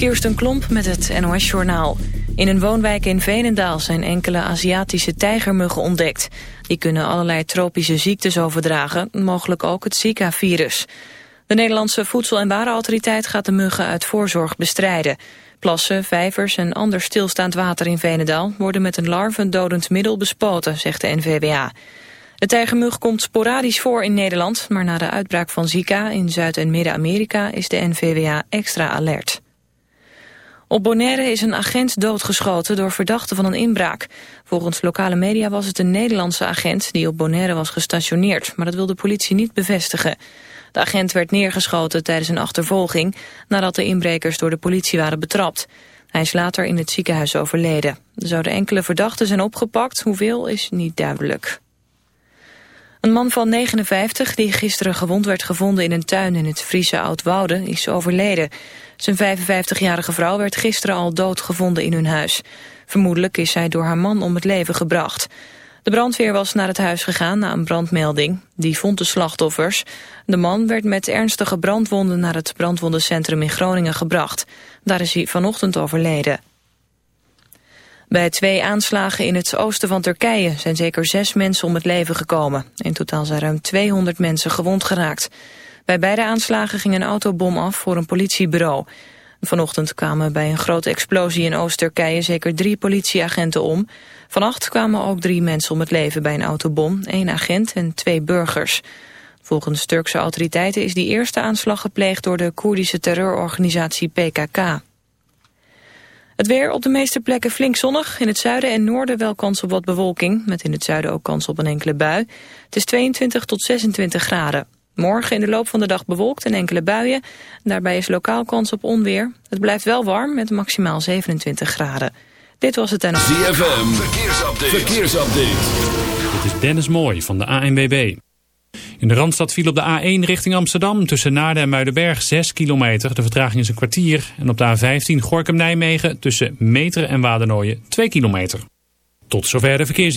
Kirsten Klomp met het NOS-journaal. In een woonwijk in Veenendaal zijn enkele Aziatische tijgermuggen ontdekt. Die kunnen allerlei tropische ziektes overdragen, mogelijk ook het Zika-virus. De Nederlandse Voedsel- en Warenautoriteit gaat de muggen uit voorzorg bestrijden. Plassen, vijvers en ander stilstaand water in Veenendaal... worden met een larvendodend middel bespoten, zegt de NVWA. De tijgermug komt sporadisch voor in Nederland... maar na de uitbraak van Zika in Zuid- en Midden-Amerika is de NVWA extra alert. Op Bonaire is een agent doodgeschoten door verdachten van een inbraak. Volgens lokale media was het een Nederlandse agent die op Bonaire was gestationeerd, maar dat wil de politie niet bevestigen. De agent werd neergeschoten tijdens een achtervolging nadat de inbrekers door de politie waren betrapt. Hij is later in het ziekenhuis overleden. Er zouden enkele verdachten zijn opgepakt, hoeveel is niet duidelijk. Een man van 59 die gisteren gewond werd gevonden in een tuin in het Friese Oudwoude is overleden. Zijn 55-jarige vrouw werd gisteren al dood gevonden in hun huis. Vermoedelijk is zij door haar man om het leven gebracht. De brandweer was naar het huis gegaan na een brandmelding. Die vond de slachtoffers. De man werd met ernstige brandwonden naar het brandwondencentrum in Groningen gebracht. Daar is hij vanochtend overleden. Bij twee aanslagen in het oosten van Turkije zijn zeker zes mensen om het leven gekomen. In totaal zijn ruim 200 mensen gewond geraakt. Bij beide aanslagen ging een autobom af voor een politiebureau. Vanochtend kwamen bij een grote explosie in Oost-Turkije zeker drie politieagenten om. Vannacht kwamen ook drie mensen om het leven bij een autobom, één agent en twee burgers. Volgens Turkse autoriteiten is die eerste aanslag gepleegd door de Koerdische terreurorganisatie PKK. Het weer op de meeste plekken flink zonnig. In het zuiden en noorden wel kans op wat bewolking. Met in het zuiden ook kans op een enkele bui. Het is 22 tot 26 graden. Morgen in de loop van de dag bewolkt en enkele buien. Daarbij is lokaal kans op onweer. Het blijft wel warm met maximaal 27 graden. Dit was het en... ZFM, verkeersupdate. verkeersupdate. Dit is Dennis Mooi van de ANWB. In de Randstad viel op de A1 richting Amsterdam tussen Naarden en Muidenberg 6 kilometer. De vertraging is een kwartier. En op de A15 Gorkum-Nijmegen tussen Meteren en Wadernooien 2 kilometer. Tot zover de verkeers.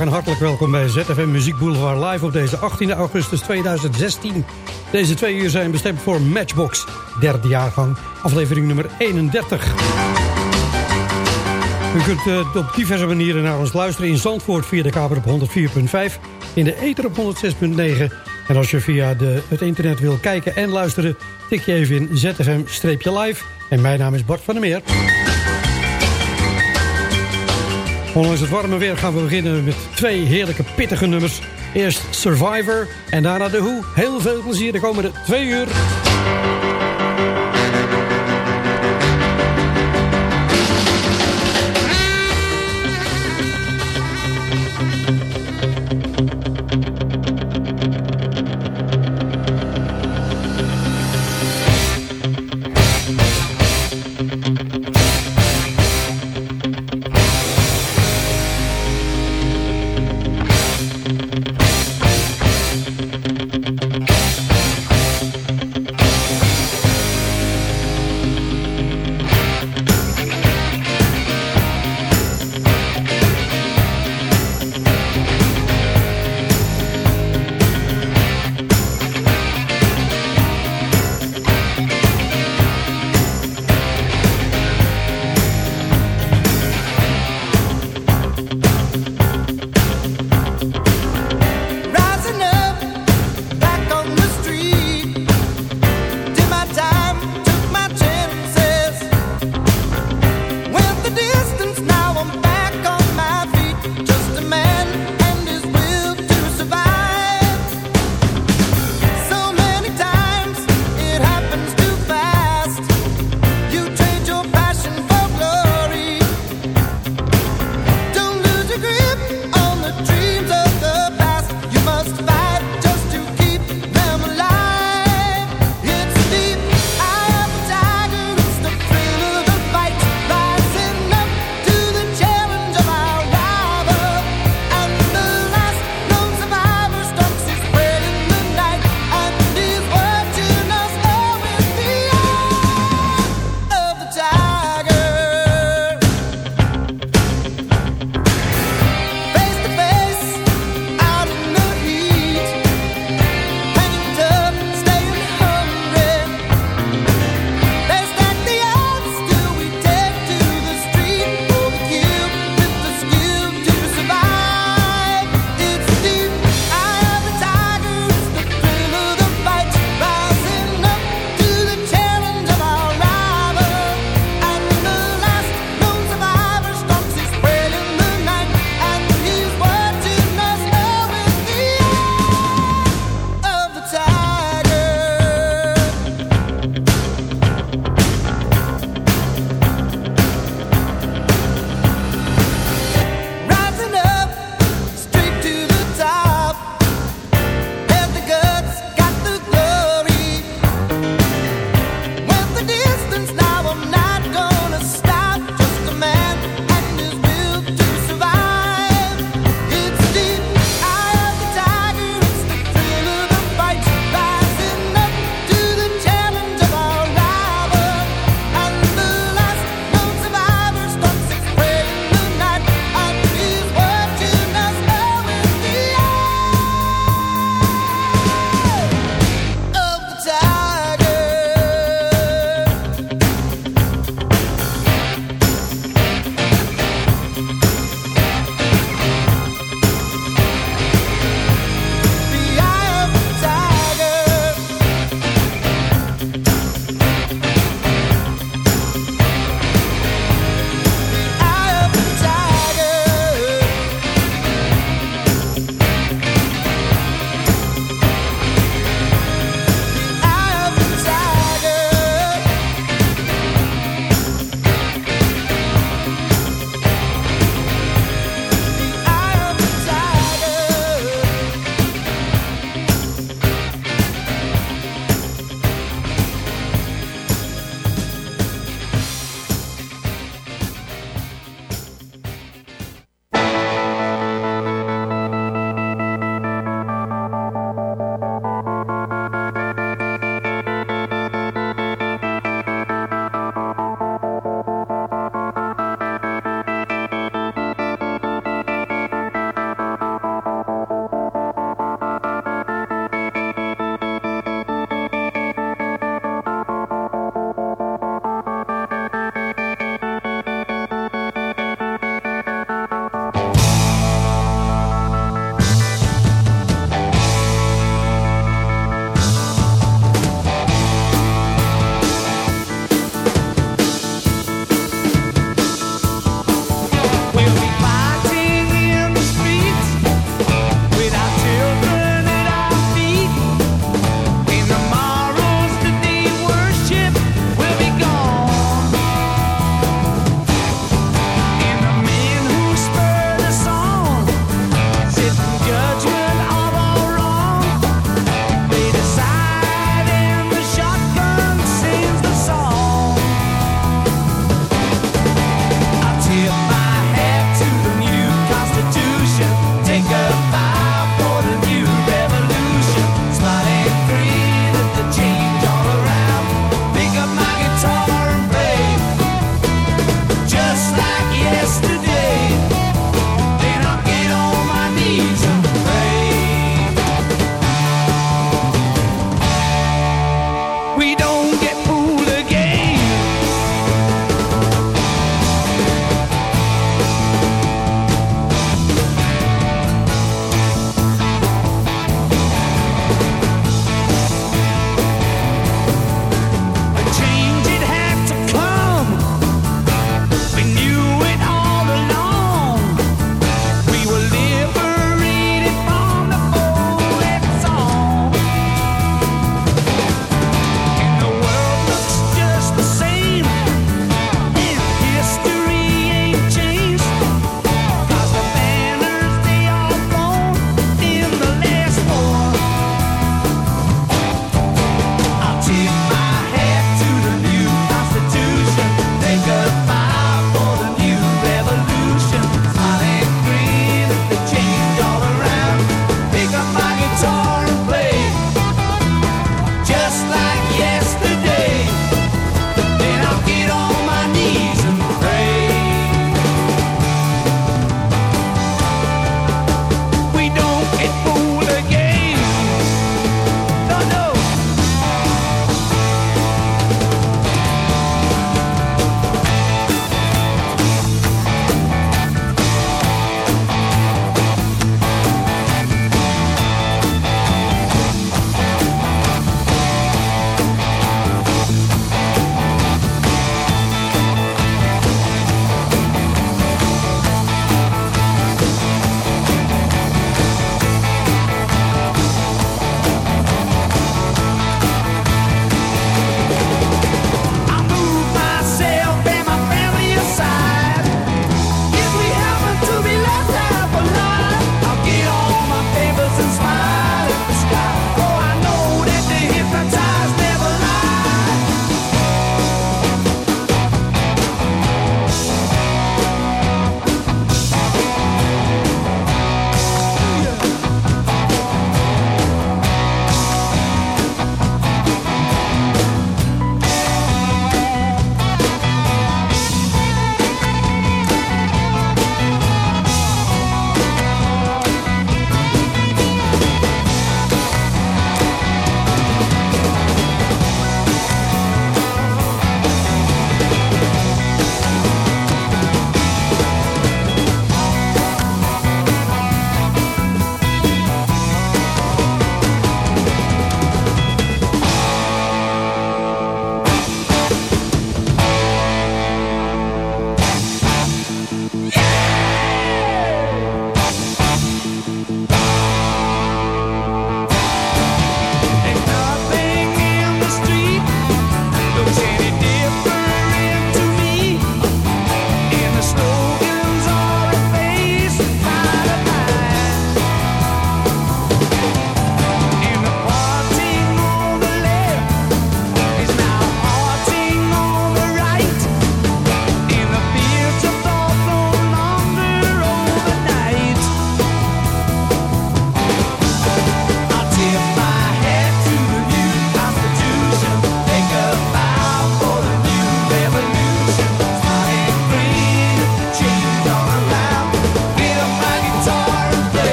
En hartelijk welkom bij ZFM Muziek Boulevard live op deze 18 augustus 2016. Deze twee uur zijn bestemd voor Matchbox, derde jaargang, aflevering nummer 31. U kunt uh, op diverse manieren naar ons luisteren in Zandvoort via de kabel op 104.5, in de ether op 106.9 en als je via de, het internet wil kijken en luisteren, tik je even in ZFM-live en mijn naam is Bart van der Meer. Ondanks het warme weer gaan we beginnen met twee heerlijke pittige nummers. Eerst Survivor en daarna The Who. Heel veel plezier de komende twee uur.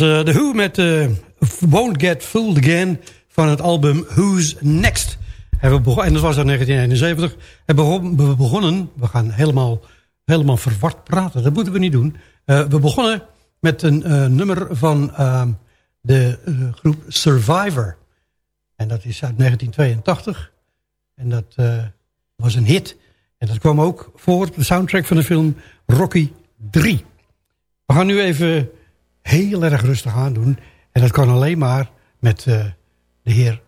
Uh, The Who met uh, Won't Get Fooled Again van het album Who's Next. En, en dat was in 1971. En we begonnen, we gaan helemaal, helemaal verward praten, dat moeten we niet doen. Uh, we begonnen met een nummer van ehm, de groep Survivor. En dat is uit 1982. En dat was een hit. En dat kwam ook voor de soundtrack van de film Rocky 3. We gaan nu even heel erg rustig aan doen. En dat kan alleen maar met uh, de heer...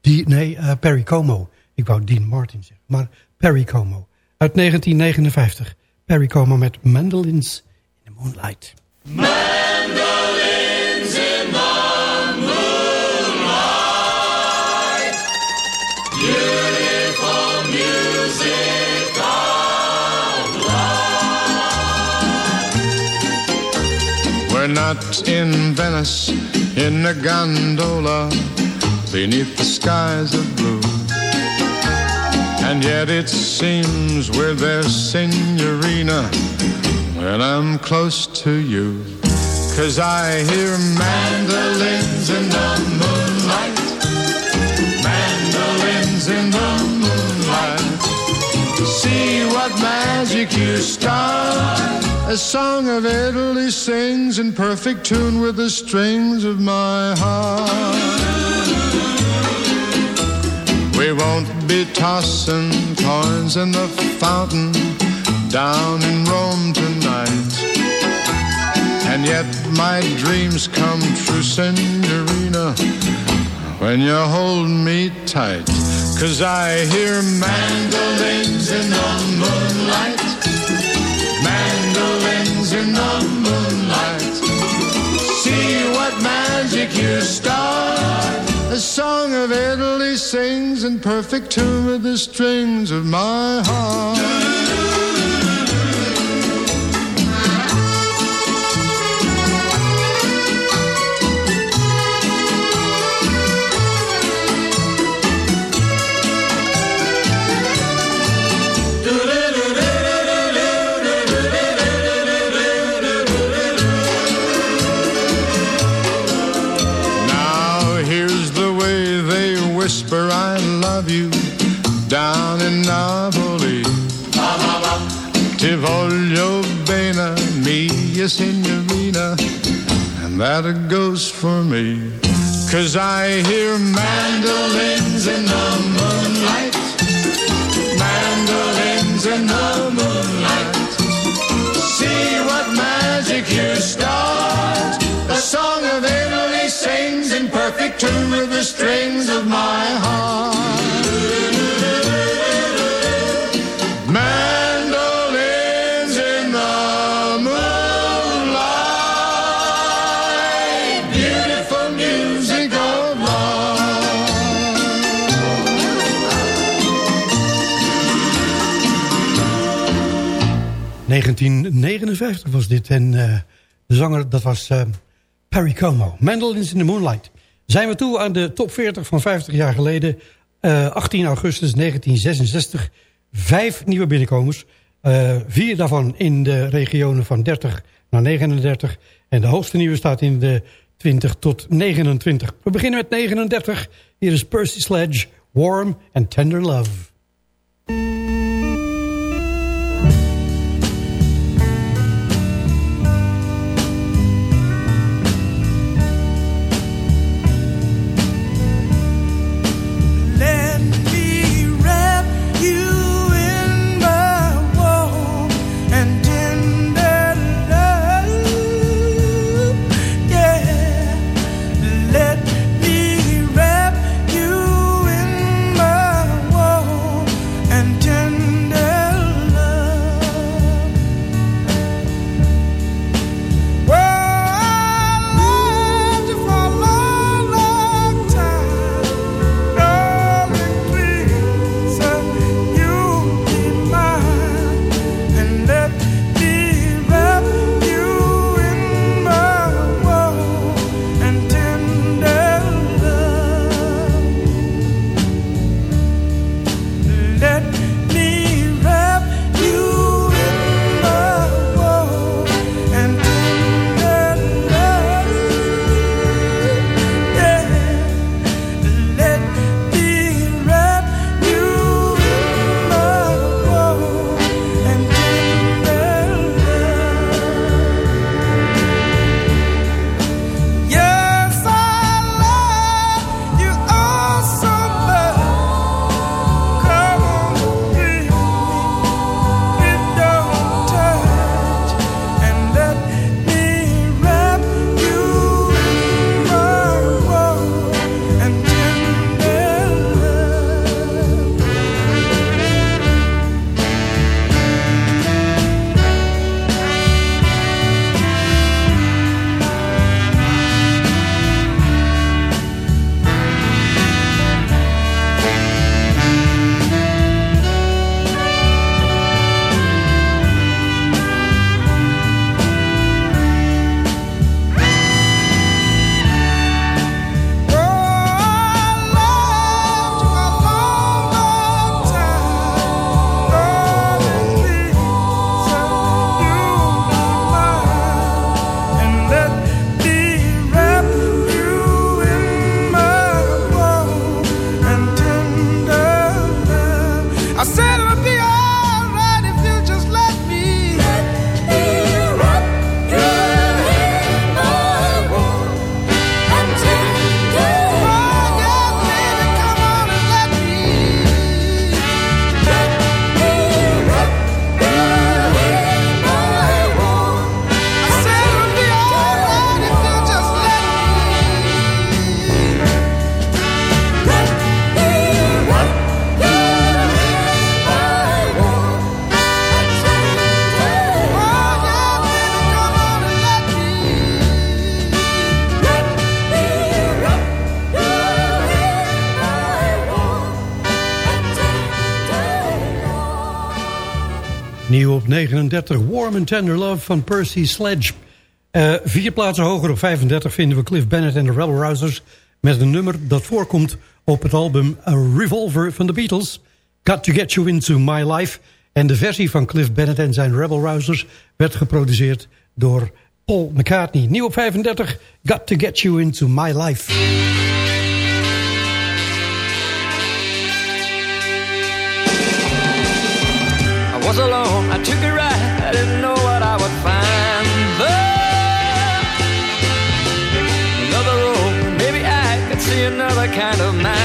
Die, nee, uh, Perry Como. Ik wou Dean Martin zeggen. Maar Perry Como. Uit 1959. Perry Como met Mandolins in the Moonlight. Mandolins Not in Venice in a gondola beneath the skies of blue. And yet it seems we're there, Signorina, when I'm close to you. Cause I hear mandolins in the moonlight, mandolins in the moonlight. See what magic you start a song of Italy sings in perfect tune with the strings of my heart. We won't be tossing coins in the fountain down in Rome tonight. And yet my dreams come true, Signorina, when you hold me tight. Cause I hear mandolins in the moonlight you start. A song of Italy sings in perfect tune with the strings of my heart. Mia signorina, and that goes for me. Cause I hear mandolins in the moonlight, mandolins in the moonlight. See what magic you start, a song of Italy sings in perfect tune with the strings of my heart. 1959 was dit en uh, de zanger dat was uh, Perry Como. Mandolins in the Moonlight. Zijn we toe aan de top 40 van 50 jaar geleden. Uh, 18 augustus 1966. Vijf nieuwe binnenkomers. Vier daarvan in de regionen van 30 naar 39. En de hoogste nieuwe staat in de 20 tot 29. We beginnen met 39. Hier is Percy Sledge, Warm and Tender Love. 39, Warm and Tender Love van Percy Sledge. Uh, vier plaatsen hoger op 35 vinden we Cliff Bennett en de Rebel Rousers... met een nummer dat voorkomt op het album A Revolver van de Beatles... Got to Get You Into My Life... en de versie van Cliff Bennett en zijn Rebel Rousers... werd geproduceerd door Paul McCartney. Nieuw op 35, Got to Get You Into My Life. Was alone, I took a ride, didn't know what I would find. But another road, maybe I could see another kind of man.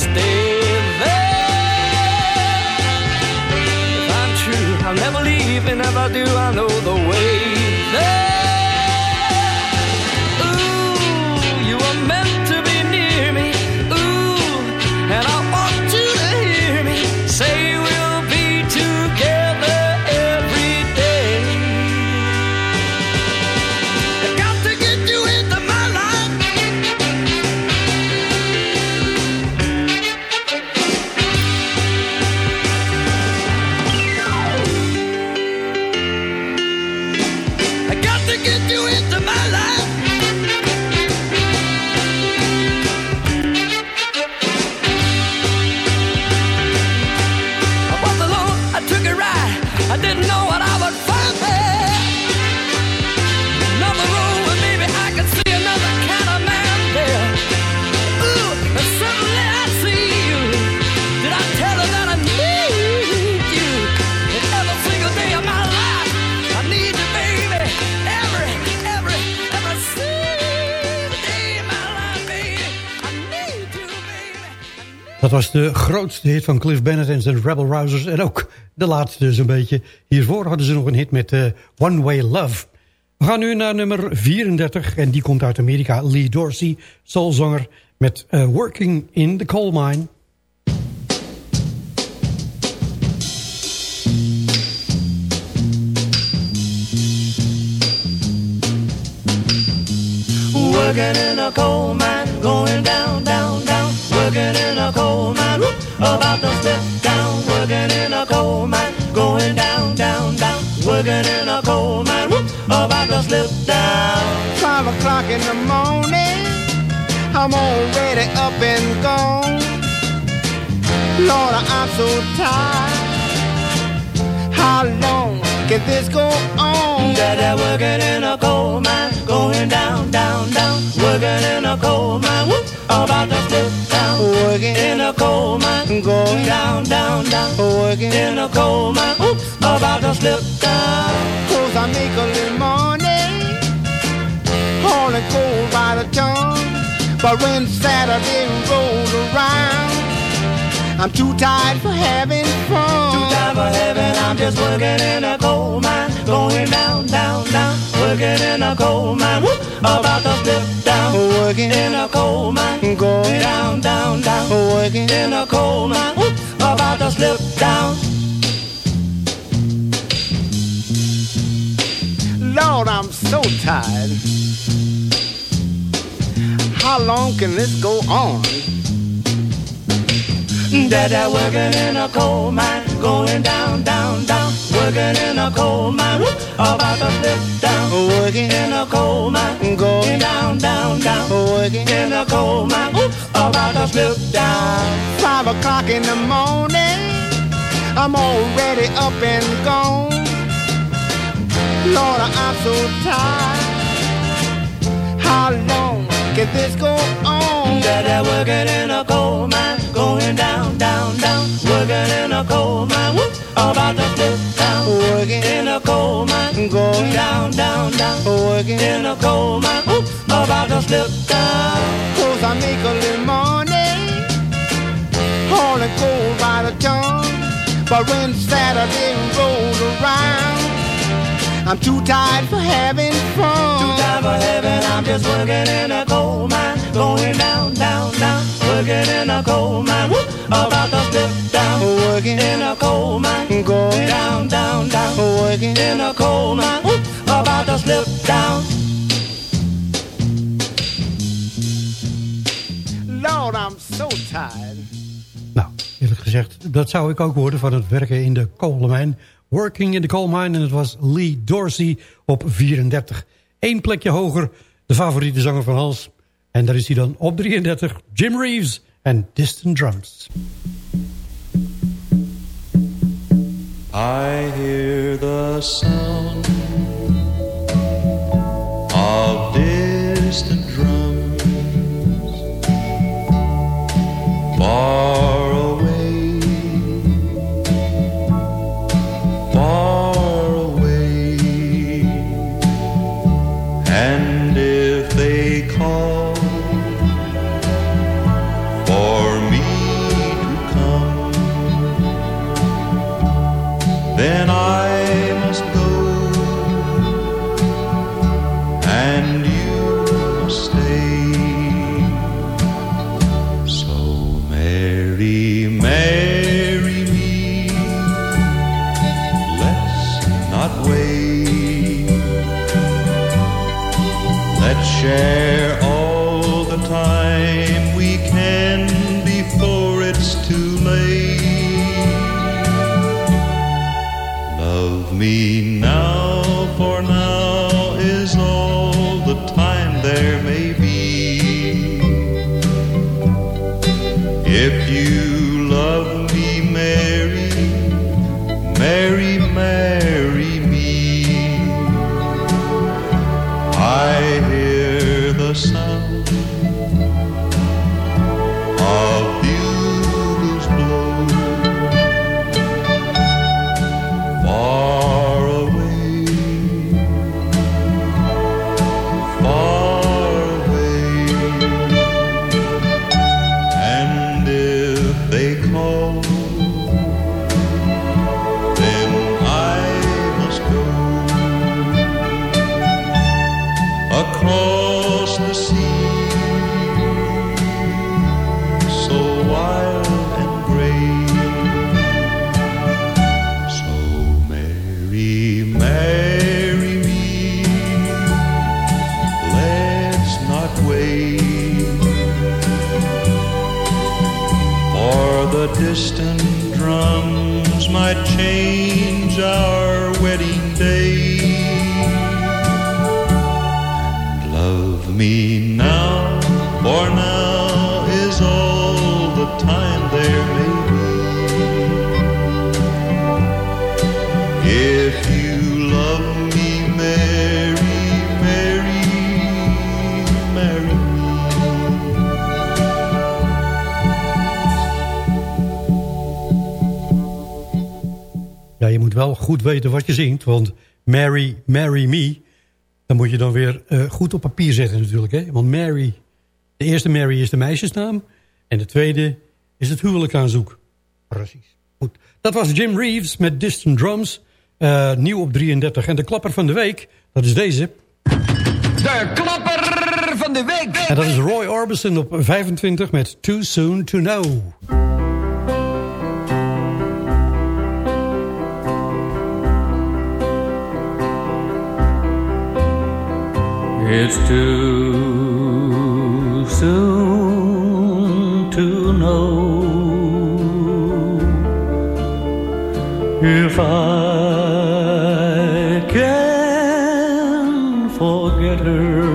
Stay there. If I'm true, I'll never leave, and if I do, I know the way Dat was de grootste hit van Cliff Bennett en zijn Rebel Rousers. En ook de laatste zo'n beetje. Hiervoor hadden ze nog een hit met uh, One Way Love. We gaan nu naar nummer 34. En die komt uit Amerika. Lee Dorsey, soulzanger met uh, Working in the Coal Mine. Working in a coal mine, going down, down, down. Working in a coal mine, whoop, about to step down. Working in a coal mine, going down, down, down. Working in a coal mine, whoop, about to slip down. Five o'clock in the morning, I'm already up and gone. Lord, I'm so tired. How long can this go on? Dada working in a coal mine, going down, down, down. Working in a coal mine, whoop, about to slip down. Working In a coal mine, Going down, down, down. Working In a coal mine, oops, about to slip down. Cause I make a little money, hauling coal by the ton. But when Saturday rolls around, I'm too tired for having fun. Too tired for heaven, I'm just working in a coal mine, going down, down, down. Working in a coal mine, whoop, about to slip down. Working In a coal mine, Going down, down, down. Working In a coal mine, whoop, about to slip down. Lord, I'm so tired. How long can this go on? Dada working in a coal mine, going down, down, down. Working in a coal mine, whoop, about to slip down. Working In a coal mine, Going down, down, down. Working In a coal mine, whoop, about to slip down. Five o'clock in the morning, I'm already up and gone. Lord, I'm so tired. How long can this go on? They're working in a coal mine, going down, down, down. Working in a coal mine, whoop, about to flip down. Working in a coal mine, going down, down, down. Working in a coal mine, whoop, about to slip down. Cause I make a little money, hauling coal by the ton. But when Saturday rolls around, I'm too tired for having fun. Too tired for having, I'm just working in a coal mine, going down, down, down. Working in a coal mine, whoop, about to slip down. Working in a coal mine, going down, down, down. Working in a coal mine, whoop, about to slip down. Lord, I'm so tired. Nou, eerlijk gezegd, dat zou ik ook worden van het werken in de kolenmijn. Working in the Coal Mine en het was Lee Dorsey op 34. Eén plekje hoger, de favoriete zanger van Hans. En daar is hij dan op 33, Jim Reeves en Distant Drums. I hear the sound weten wat je zingt, want Mary, Marry Me... dan moet je dan weer eh, goed op papier zetten natuurlijk. Hè? Want Mary, de eerste Mary is de meisjesnaam... en de tweede is het huwelijkaanzoek. Precies. Goed. Dat was Jim Reeves met Distant Drums, eh, nieuw op 33. En de klapper van de week, dat is deze. De klapper van de week. En dat is Roy Orbison op 25 met Too Soon To Know. It's too soon to know if I can forget her.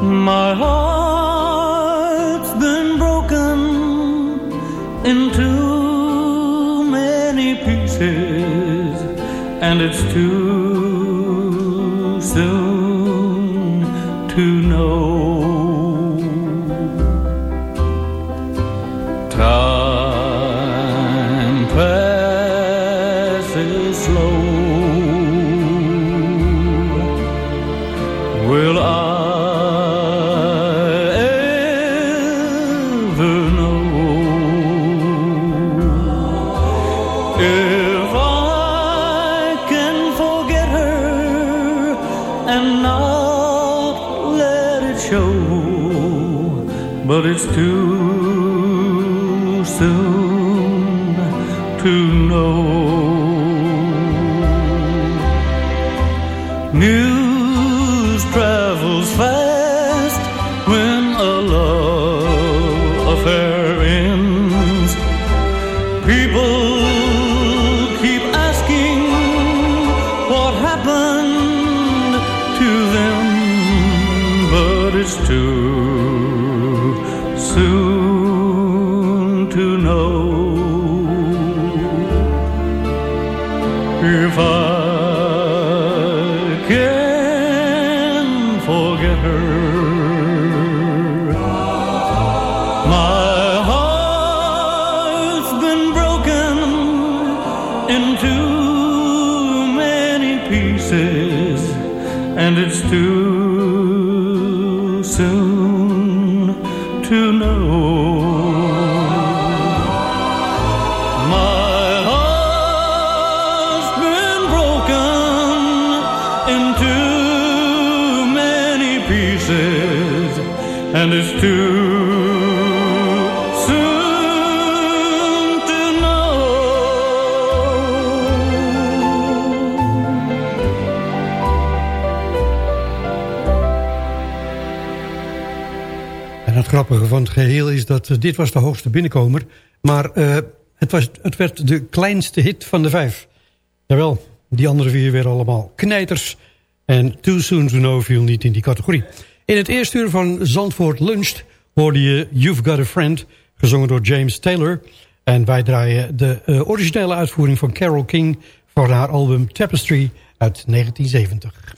My heart's been broken into many pieces, and it's too faces and it's too soon to know En het grappige van het geheel is dat eh, dit was de hoogste binnenkomer, maar eh, het, was, het werd de kleinste hit van de vijf. Jawel, die andere vier weer allemaal knijters. En Too Soon To Know viel niet in die categorie. In het eerste uur van Zandvoort Luncht hoorde je You've Got a Friend, gezongen door James Taylor. En wij draaien de eh, originele uitvoering van Carole King voor haar album Tapestry uit 1970.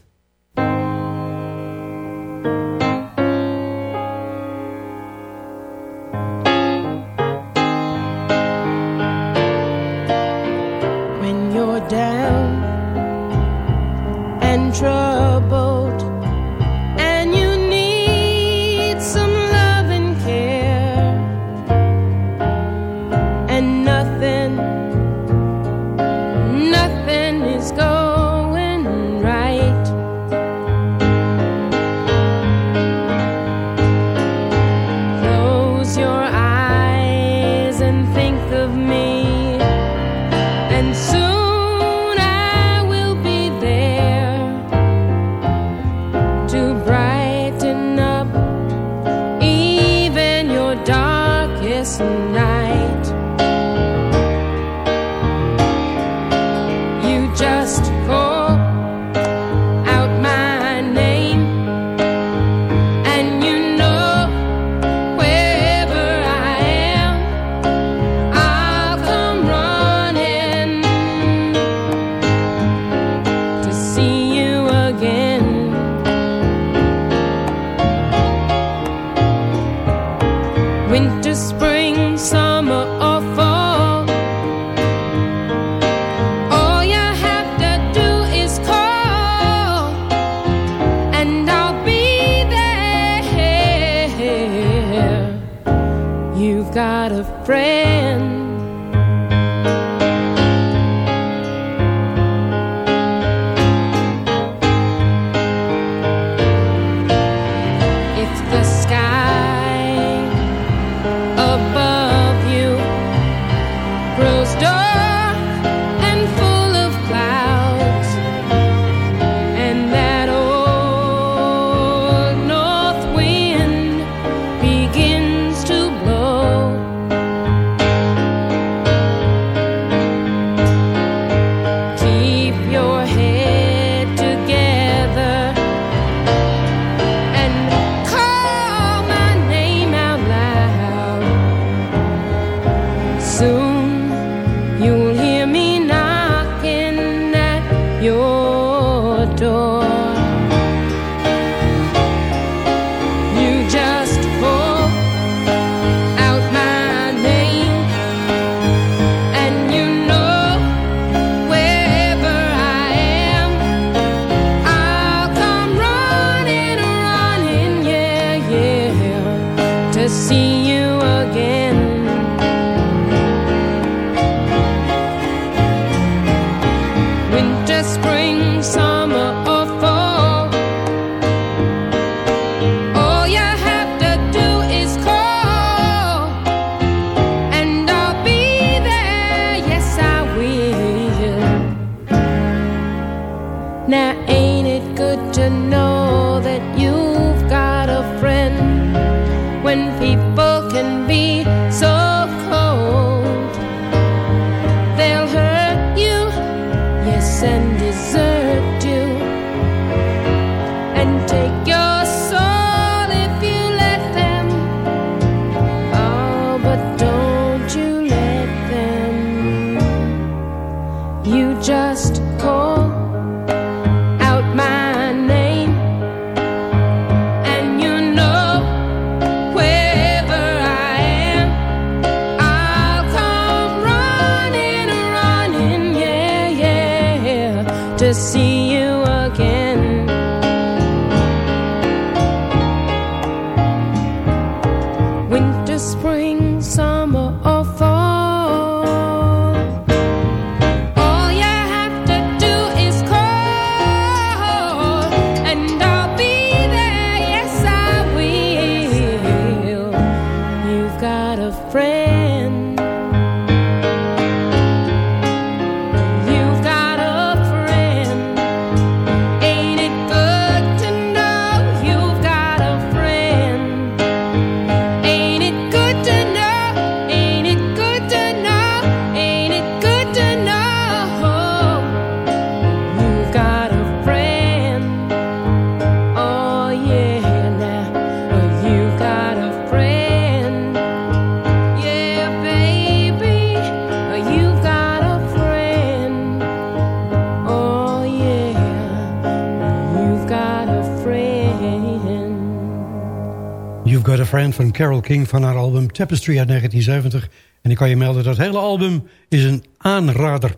Friend van Carole King van haar album Tapestry uit 1970. En ik kan je melden dat het hele album is een aanrader.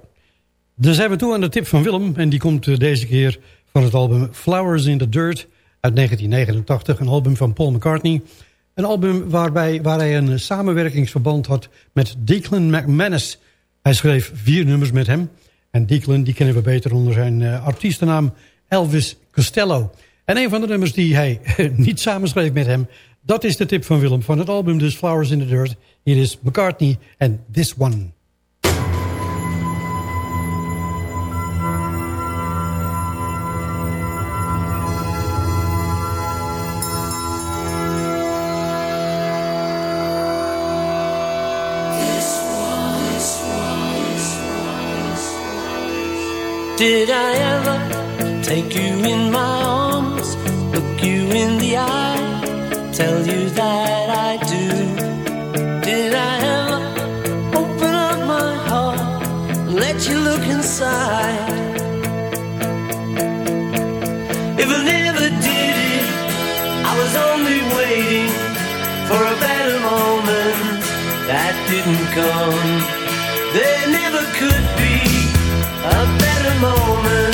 Dan zijn we toe aan de tip van Willem. En die komt eh, deze keer van het album Flowers in the Dirt uit 1989. Een album van Paul McCartney. Een album waarbij, waar hij een samenwerkingsverband had met Declan McManus. Hij schreef vier nummers met hem. En Declan die kennen we beter onder zijn uh, artiestennaam Elvis Costello. En een van de nummers die hij niet samenschreef met hem... dat is de tip van Willem van het album dus Flowers in the Dirt. Hier is McCartney en This One. Did I ever take you in my arms, look you in the eye, tell you that I do? Did I ever open up my heart and let you look inside? If I never did it, I was only waiting for a better moment that didn't come. There never could be a better moment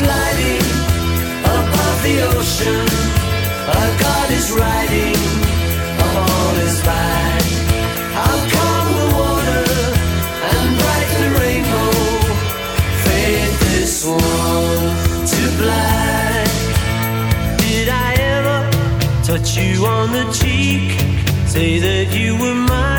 one above the ocean. A God is riding upon his back. How come the water and bright the rainbow fade this one to black? Did I ever touch you on the cheek? Say that you were mine.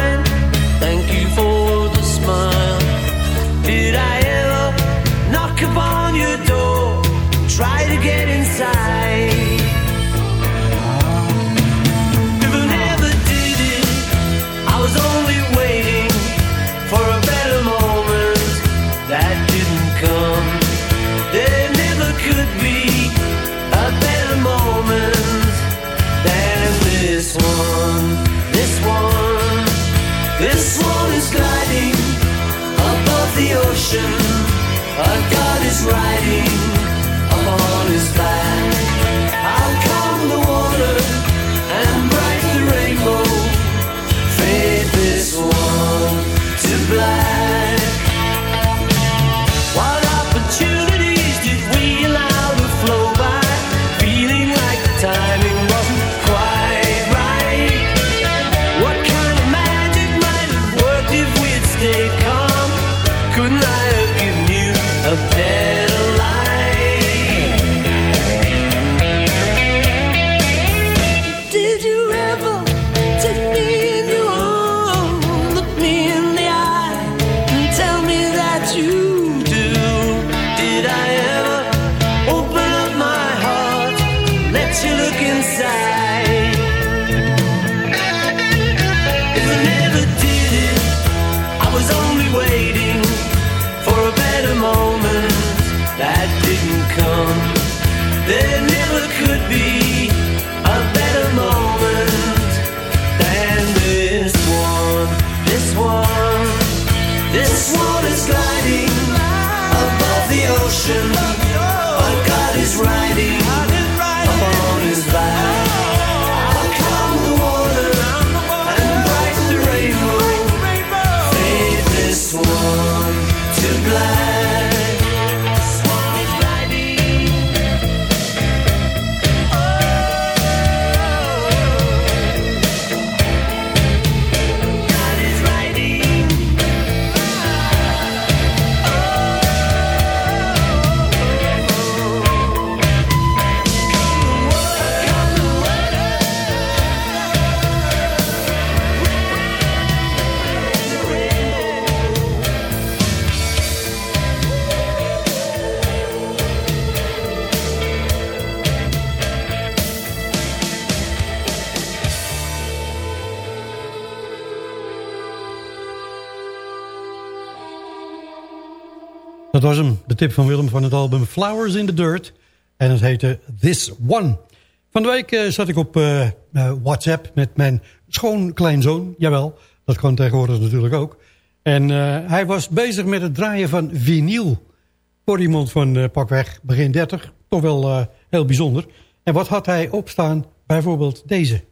Was hem, de tip van Willem van het album Flowers in the Dirt. En het heette This One. Van de week eh, zat ik op eh, eh, WhatsApp met mijn schoonkleinzoon. Jawel, dat kan tegenwoordig natuurlijk ook. En hij was bezig met het draaien van vinyl. Voor iemand van pakweg begin 30. Toch wel heel bijzonder. En wat had hij opstaan? Bijvoorbeeld deze.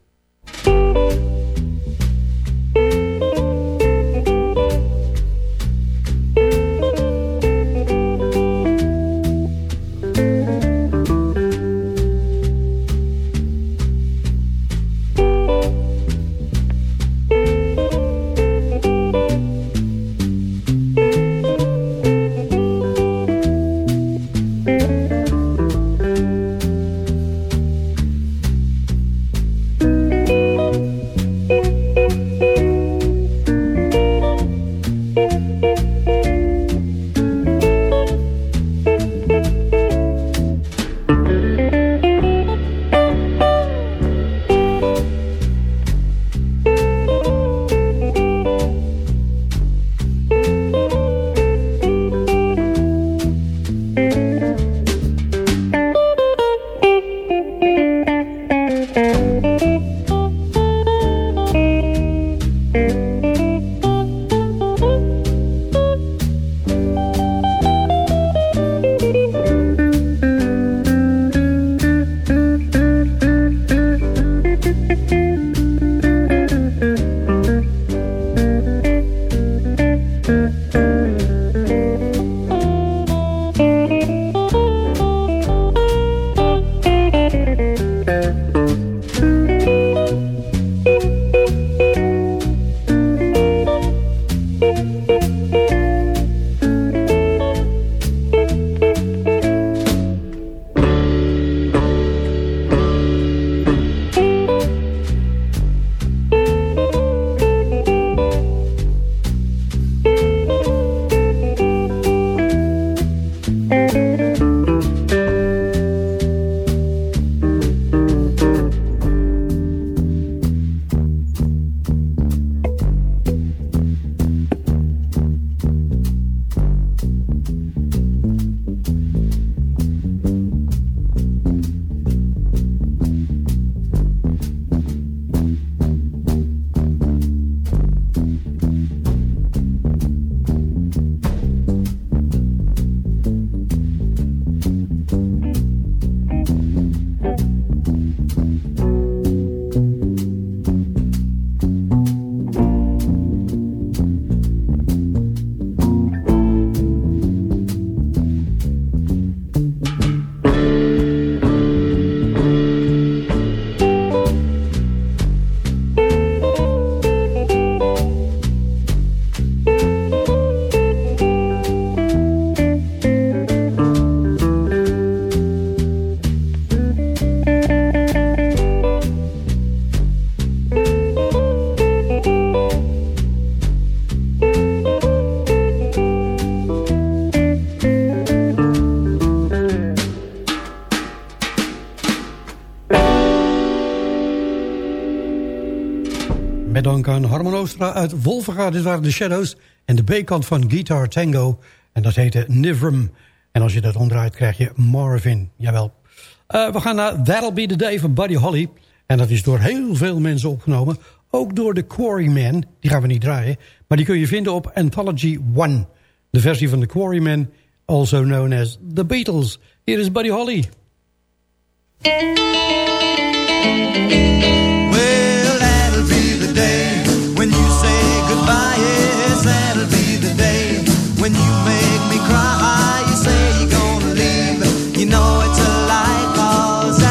Uit Wolvenga. Dit waren de Shadows en de B-kant van Guitar Tango. En dat heette Nivrum. En als je dat omdraait krijg je Marvin. Jawel. Uh, we gaan naar That'll Be The Day van Buddy Holly. En dat is door heel veel mensen opgenomen. Ook door de Quarrymen. Die gaan we niet draaien. Maar die kun je vinden op Anthology One. De versie van de Quarrymen. Also known as The Beatles. Hier is Buddy Holly. That someday, well,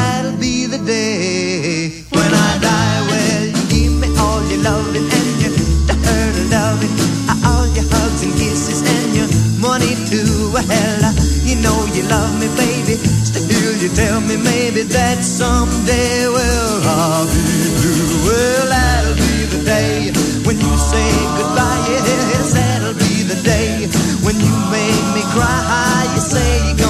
I'll be blue. Well, you give me all your loving and your loving. All your hugs and kisses and your money too. You know you love me, baby. Still you tell me, maybe that'll be the day when you say goodbye. Yes, that'll be the day when you make cry. You say you're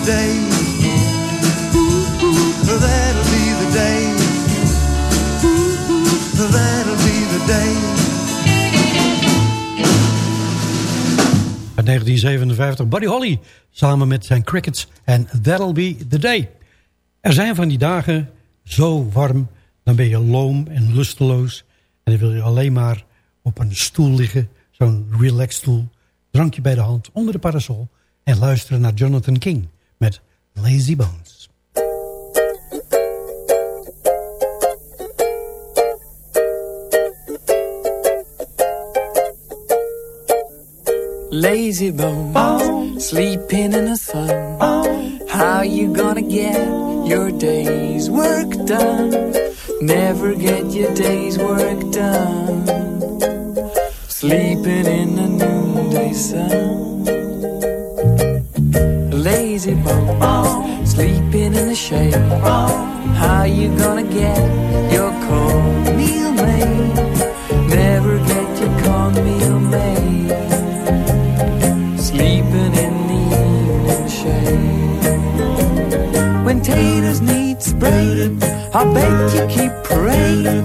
be the day. Be the day. Uit 1957 Buddy Holly samen met zijn Crickets en That'll Be The Day. Er zijn van die dagen zo warm, dan ben je loom en lusteloos... en dan wil je alleen maar op een stoel liggen, zo'n relaxstoel... drankje bij de hand onder de parasol... en luisteren naar Jonathan King met Lazy Bones. Lazy bones, sleeping in the sun. How you gonna get your day's work done? Never get your day's work done. Sleeping in the noonday sun. Lazy bones, sleeping in the shade. How you gonna get your cornmeal made? Never get your cornmeal made sleeping in the evening shade. When taters need sprayed, I bet you keep praying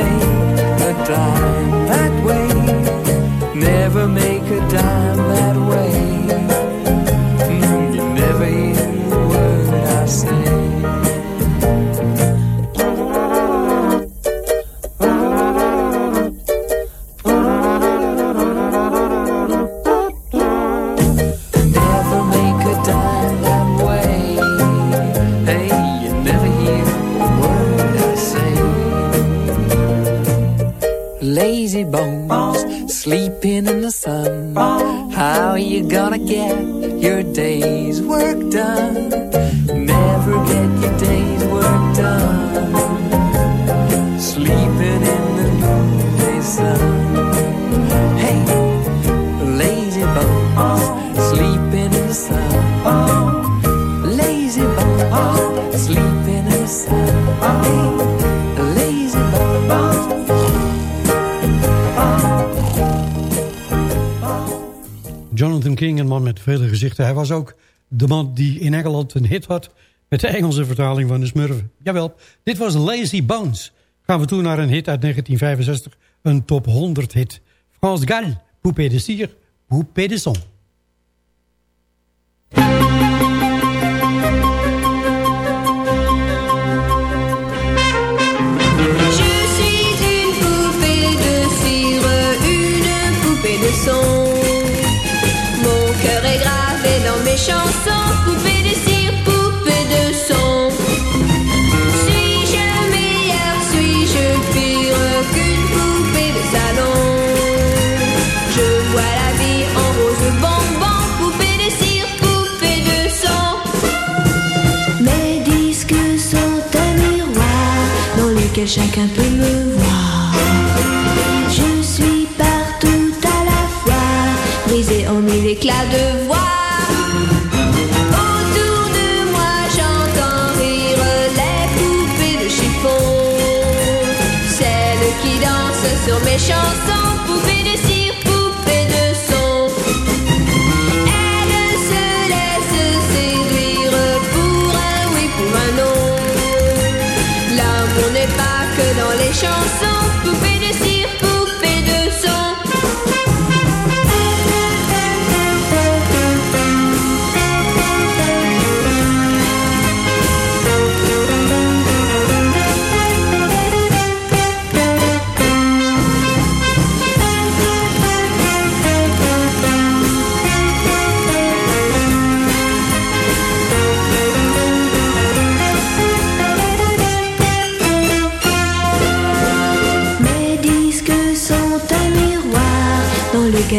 The a. Lazy bones, sleeping in the sun. How you gonna get your day's work done? Never get your day's work done. King, een man met vele gezichten. Hij was ook de man die in Engeland een hit had... met de Engelse vertaling van de Smurfen. Jawel, dit was Lazy Bones. Gaan we toe naar een hit uit 1965. Een top 100 hit. France Gall, Poupée de Cire, Poupée de Son. Chacun peut me voir. Je suis partout à la fois, brisée en mille éclats de voix. Autour de moi, j'entends rire les poupées de chiffon, celles qui dansent sur mes chansons,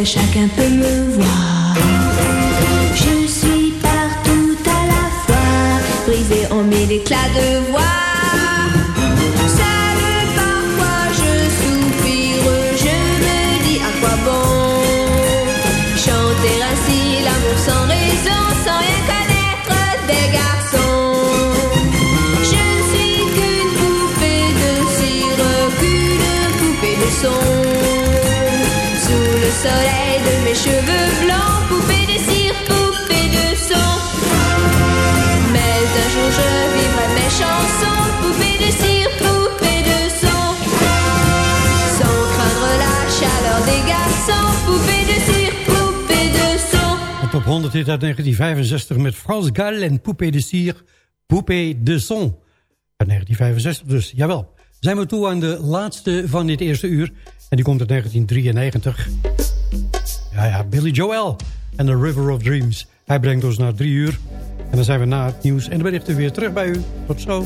wish I can't be Dit uit 1965 met Frans Gall en Poupée de Cire, Poupée de Son. Uit 1965 dus, jawel. Zijn we toe aan de laatste van dit eerste uur. En die komt uit 1993. Ja, ja, Billy Joel en The River of Dreams. Hij brengt ons naar drie uur. En dan zijn we na het nieuws en de berichten weer terug bij u. Tot zo.